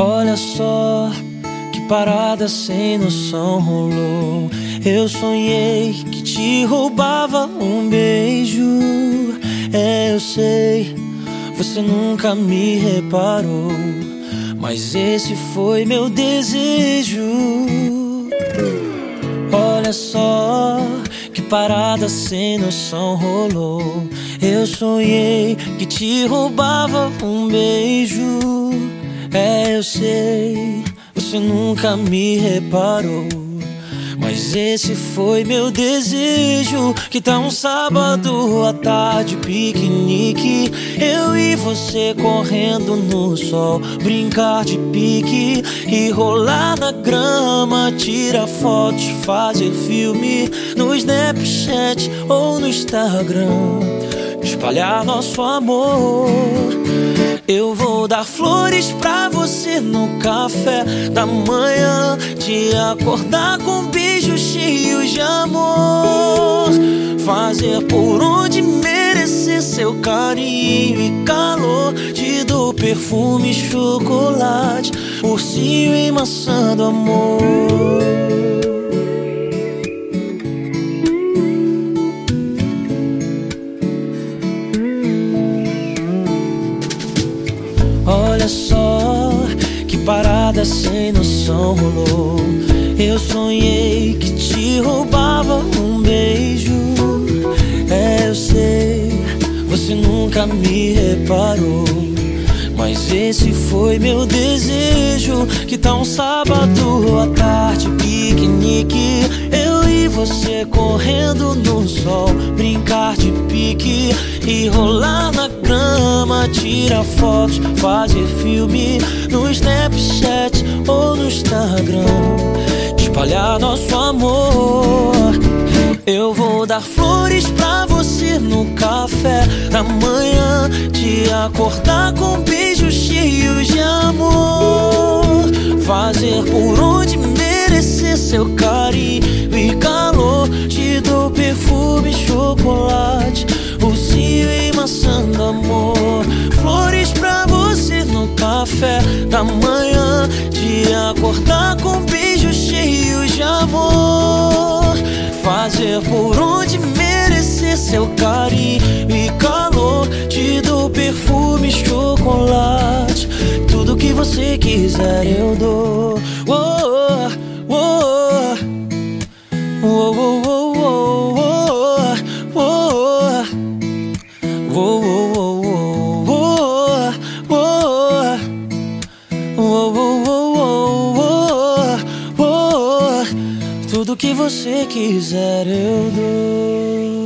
Olha só que parada sem noção rolou. Eu sonhei que te roubava um beijo. É, eu sei, você nunca me reparou. Mas esse foi meu desejo. Olha só que parada sem noção rolou. Eu sonhei que te roubava um beijo. É, eu sei, você nunca me reparou. Mas esse foi meu desejo. Que tá um sábado à tarde, piquenique. Eu e você correndo no sol, brincar de pique e rolar na grama, tirar fotos, fazer filme no Snapchat ou no Instagram, espalhar nosso amor. Eu vou dar flores pra você no café da manhã. Te acordar com beijos cheios de amor. Fazer por onde merecer seu carinho e calor. Te dou perfume, chocolate, ursinho e maçã do amor. Parada sem noção rolou. Eu sonhei que te roubava um beijo. É, eu sei, você nunca me reparou. Mas esse foi meu desejo. Que tá um sábado à tarde, piquenique. Você correndo no sol, brincar de pique e rolar na grama, tirar fotos, fazer filme no Snapchat ou no Instagram, espalhar nosso amor. Eu vou dar flores pra você no café da manhã, te acordar com beijos cheios de amor, fazer por onde merecer seu carinho chocolate, ursinho e maçã do amor, flores pra você no café da manhã, te acordar com beijos cheios de amor fazer por onde merecer seu carinho e calor. Te dou perfume, chocolate, tudo que você quiser eu dou. Oh, oh, oh, oh, oh, oh, Tudo que você quiser eu dou.